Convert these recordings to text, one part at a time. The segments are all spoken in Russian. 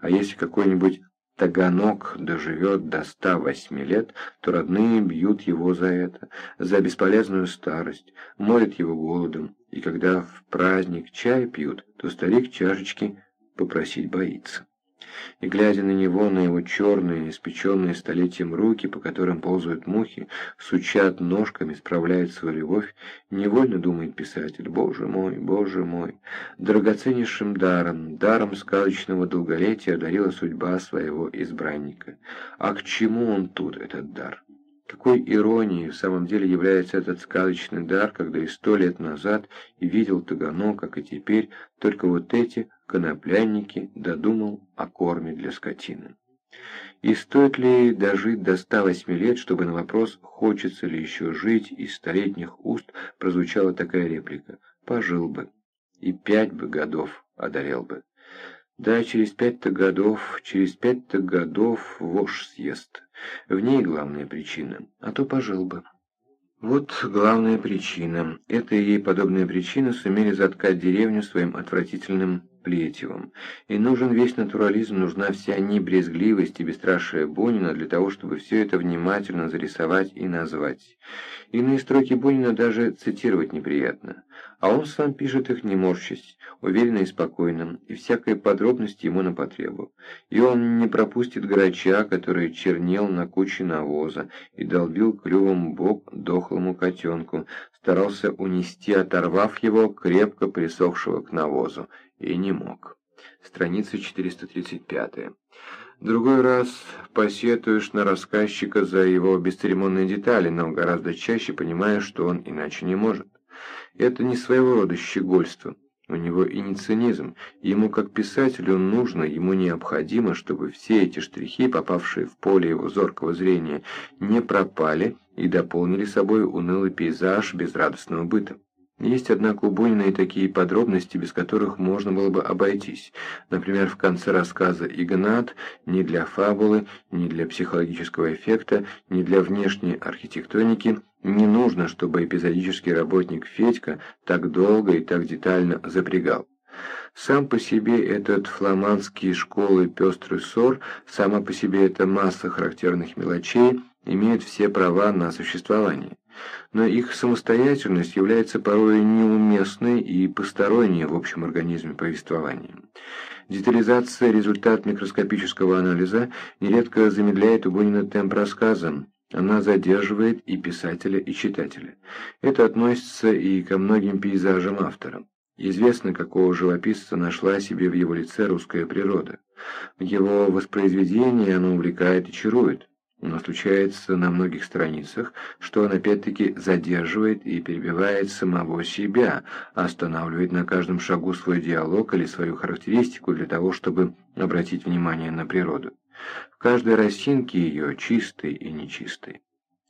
А если какой-нибудь Таганок доживет до 108 лет, то родные бьют его за это, за бесполезную старость, морят его голодом, и когда в праздник чай пьют, то старик чашечки попросить боится и, глядя на него, на его черные, испеченные столетием руки, по которым ползают мухи, сучат ножками, справляет свою любовь, невольно думает писатель, «Боже мой, Боже мой!» Драгоценнейшим даром, даром сказочного долголетия одарила судьба своего избранника. А к чему он тут, этот дар? Какой иронией в самом деле является этот сказочный дар, когда и сто лет назад и видел Тагано, как и теперь, только вот эти коноплянники додумал о корме для скотины. И стоит ли дожить до 108 лет, чтобы на вопрос, хочется ли еще жить, из столетних уст прозвучала такая реплика «пожил бы, и пять бы годов одолел бы». Да, через пять-то годов, через пять-то годов вошь съест. В ней главная причина, а то пожил бы. Вот главная причина. Эта и ей подобная причина сумели заткать деревню своим отвратительным Плетевым. И нужен весь натурализм, нужна вся небрезгливость и бесстрашие Бунина для того, чтобы все это внимательно зарисовать и назвать. Иные строки Бунина даже цитировать неприятно. А он сам пишет их не морщась, уверенно и спокойно, и всякая подробность ему на потребу. И он не пропустит грача, который чернел на куче навоза и долбил клювом бок дохлому котенку, старался унести, оторвав его, крепко присохшего к навозу, и не мог. Страница 435. Другой раз посетуешь на рассказчика за его бесцеремонные детали, но гораздо чаще понимаешь, что он иначе не может. Это не своего рода щегольство. У него и не цинизм. Ему, как писателю, нужно, ему необходимо, чтобы все эти штрихи, попавшие в поле его зоркого зрения, не пропали и дополнили собой унылый пейзаж безрадостного быта. Есть, однако, у Бунина и такие подробности, без которых можно было бы обойтись. Например, в конце рассказа «Игнат» ни для фабулы, ни для психологического эффекта, ни для внешней архитектоники не нужно, чтобы эпизодический работник Федька так долго и так детально запрягал. Сам по себе этот фламандский школы пестрый ссор, сама по себе эта масса характерных мелочей имеют все права на существование но их самостоятельность является порой неуместной и посторонней в общем организме повествования. Детализация – результат микроскопического анализа, нередко замедляет у Бунина темп рассказа, она задерживает и писателя, и читателя. Это относится и ко многим пейзажам автора. Известно, какого живописца нашла себе в его лице русская природа. Его воспроизведении она увлекает и чарует. Но случается на многих страницах, что он опять-таки задерживает и перебивает самого себя, останавливает на каждом шагу свой диалог или свою характеристику для того, чтобы обратить внимание на природу. В каждой росинке ее чистой и нечистой.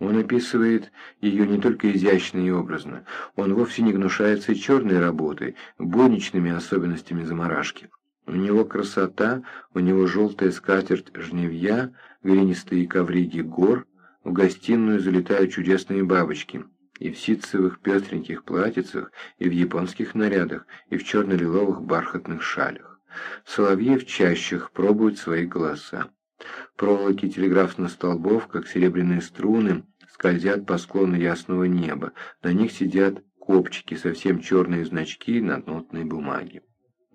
Он описывает ее не только изящно и образно, он вовсе не гнушается черной работой, будничными особенностями заморашки. У него красота, у него желтая скатерть жневья, глинистые ковриги гор, в гостиную залетают чудесные бабочки, и в ситцевых пестреньких платьицах, и в японских нарядах, и в черно-лиловых бархатных шалях. Соловьи в чащах пробуют свои голоса. Проволоки телеграфных столбов, как серебряные струны, скользят по склону ясного неба. На них сидят копчики, совсем черные значки на нотной бумаге.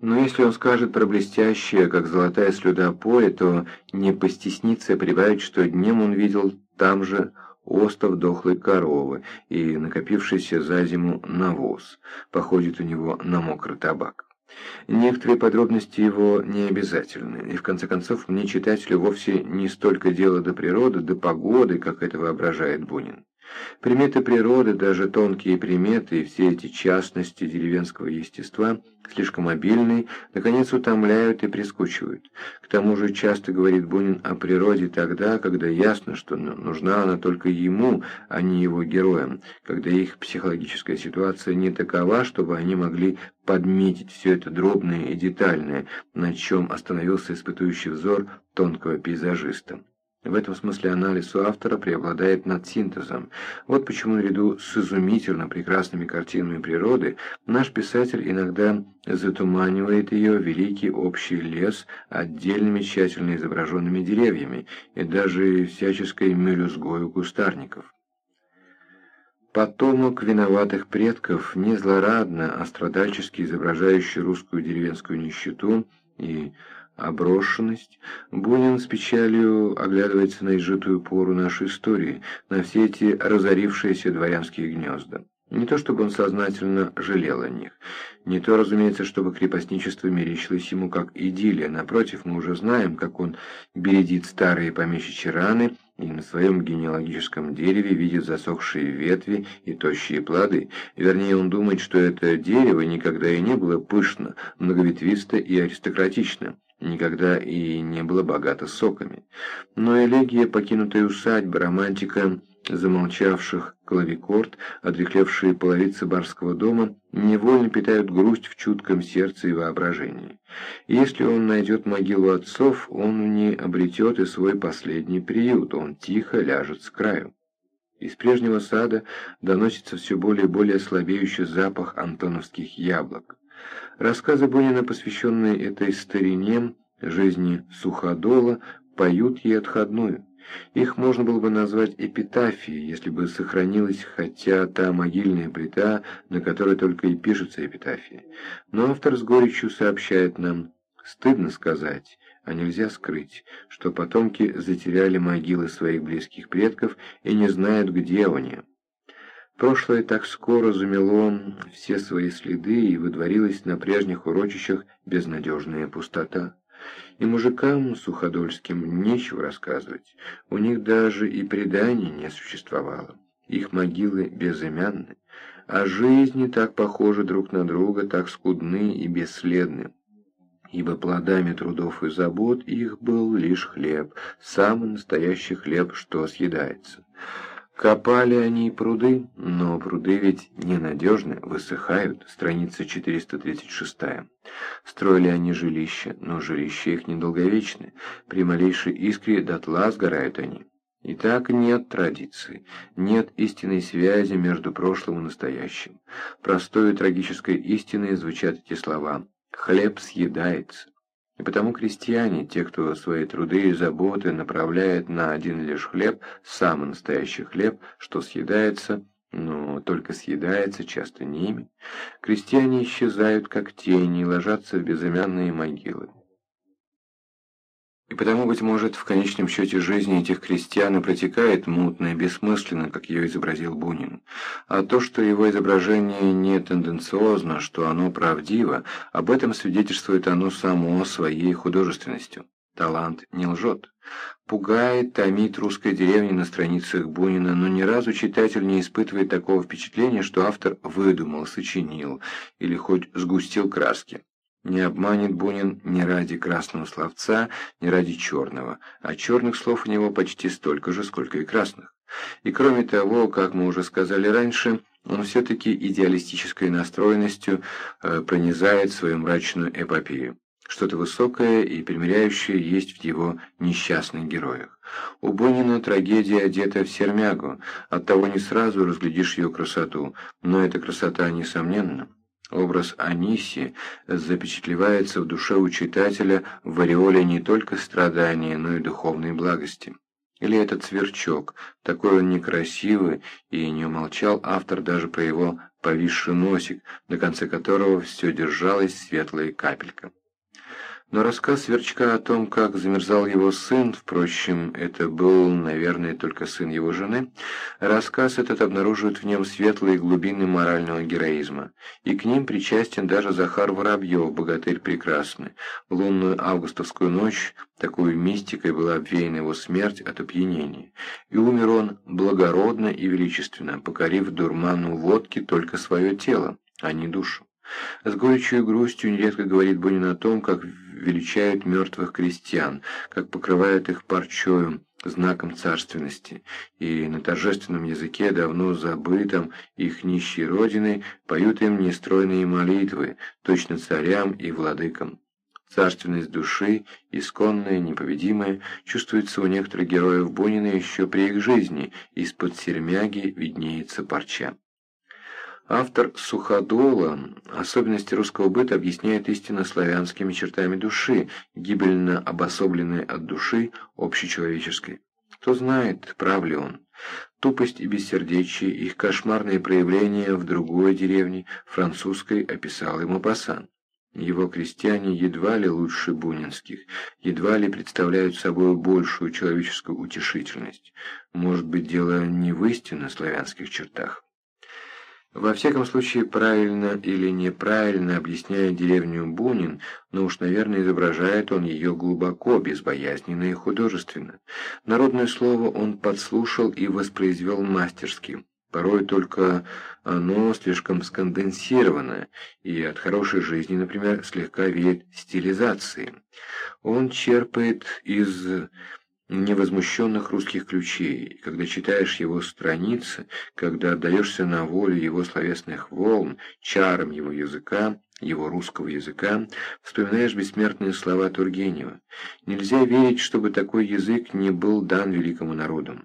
Но если он скажет про блестящее, как золотая слюда поле, то не постеснится прибавить, что днем он видел там же остов дохлой коровы и накопившийся за зиму навоз, походит у него на мокрый табак. Некоторые подробности его не обязательны, и в конце концов мне читателю вовсе не столько дело до природы, до погоды, как это воображает Бунин. Приметы природы, даже тонкие приметы и все эти частности деревенского естества, слишком обильные, наконец утомляют и прискучивают. К тому же часто говорит Бунин о природе тогда, когда ясно, что нужна она только ему, а не его героям, когда их психологическая ситуация не такова, чтобы они могли подметить все это дробное и детальное, на чем остановился испытующий взор тонкого пейзажиста. В этом смысле анализ у автора преобладает над синтезом. Вот почему наряду с изумительно прекрасными картинами природы наш писатель иногда затуманивает ее великий общий лес отдельными тщательно изображенными деревьями и даже всяческой мелюзгою кустарников. Потомок виноватых предков, не злорадно, а страдальчески изображающий русскую деревенскую нищету и оброшенность, Бунин с печалью оглядывается на изжитую пору нашей истории, на все эти разорившиеся дворянские гнезда. Не то чтобы он сознательно жалел о них, не то, разумеется, чтобы крепостничество мерещилось ему как идиллия. Напротив, мы уже знаем, как он бередит старые помещичьи раны и на своем генеалогическом дереве видит засохшие ветви и тощие плоды. Вернее, он думает, что это дерево никогда и не было пышно, многоветвисто и аристократично никогда и не было богато соками. Но элегия покинутой усадьбы, романтика замолчавших клавикорд, отрехлевшие половицы барского дома, невольно питают грусть в чутком сердце и воображении. Если он найдет могилу отцов, он не обретет и свой последний приют, он тихо ляжет с краю. Из прежнего сада доносится все более и более слабеющий запах антоновских яблок. Рассказы Бунина, посвященные этой старине, жизни Суходола, поют ей отходную. Их можно было бы назвать эпитафией, если бы сохранилась хотя та могильная плита, на которой только и пишется эпитафия. Но автор с горечью сообщает нам, стыдно сказать, а нельзя скрыть, что потомки затеряли могилы своих близких предков и не знают, где они. Прошлое так скоро замело все свои следы и выдворилась на прежних урочищах безнадежная пустота. И мужикам суходольским нечего рассказывать, у них даже и преданий не существовало, их могилы безымянны, а жизни так похожи друг на друга, так скудны и бесследны ибо плодами трудов и забот их был лишь хлеб, самый настоящий хлеб, что съедается. Копали они пруды, но пруды ведь ненадежны, высыхают, страница 436. Строили они жилища, но жилища их недолговечны, при малейшей искре дотла сгорают они. И так нет традиции, нет истинной связи между прошлым и настоящим. Простой и трагической истиной звучат эти слова «хлеб съедается». И потому крестьяне, те, кто свои труды и заботы направляет на один лишь хлеб, самый настоящий хлеб, что съедается, но только съедается часто ними, крестьяне исчезают как тени и ложатся в безымянные могилы. И потому, быть может, в конечном счете жизни этих крестьян и протекает мутно и бессмысленно, как ее изобразил Бунин. А то, что его изображение не тенденциозно, что оно правдиво, об этом свидетельствует оно само своей художественностью. Талант не лжет. Пугает, томит русская деревня на страницах Бунина, но ни разу читатель не испытывает такого впечатления, что автор выдумал, сочинил или хоть сгустил краски. Не обманет Бунин ни ради красного словца, ни ради черного, а черных слов у него почти столько же, сколько и красных. И кроме того, как мы уже сказали раньше, он все-таки идеалистической настроенностью э, пронизает свою мрачную эпопею. Что-то высокое и примиряющее есть в его несчастных героях. У Бунина трагедия одета в сермягу, оттого не сразу разглядишь ее красоту, но эта красота несомненна. Образ Аниси запечатлевается в душе у читателя в ореоле не только страдания, но и духовной благости. Или этот сверчок, такой он некрасивый, и не умолчал автор даже про его повисший носик, на конце которого все держалась светлая капелька. Но рассказ Сверчка о том, как замерзал его сын, впрочем, это был, наверное, только сын его жены, рассказ этот обнаруживает в нем светлые глубины морального героизма. И к ним причастен даже Захар Воробьев, богатырь прекрасный. Лунную августовскую ночь такой мистикой была обвеяна его смерть от опьянения. И умер он благородно и величественно, покорив дурману водки только свое тело, а не душу. С горечью и грустью нередко говорит Бунин о том, как величают мертвых крестьян, как покрывают их парчою, знаком царственности, и на торжественном языке, давно забытом их нищей родиной, поют им нестройные молитвы, точно царям и владыкам. Царственность души, исконная, непобедимая, чувствуется у некоторых героев Бунина еще при их жизни, из-под сермяги виднеется парча. Автор «Суходола» особенности русского быта объясняет истинно славянскими чертами души, гибельно обособленной от души общечеловеческой. Кто знает, прав ли он. Тупость и бессердечие, их кошмарные проявления в другой деревне, французской, описал ему Пасан. Его крестьяне едва ли лучше бунинских, едва ли представляют собой большую человеческую утешительность. Может быть, дело не в истинно славянских чертах. Во всяком случае, правильно или неправильно объясняя деревню Бунин, но уж, наверное, изображает он ее глубоко, безбоязненно и художественно. Народное слово он подслушал и воспроизвел мастерски. Порой только оно слишком сконденсировано, и от хорошей жизни, например, слегка веет стилизацией. Он черпает из невозмущенных русских ключей. Когда читаешь его страницы, когда отдаешься на волю его словесных волн, чарам его языка, его русского языка, вспоминаешь бессмертные слова Тургенева. Нельзя верить, чтобы такой язык не был дан великому народу.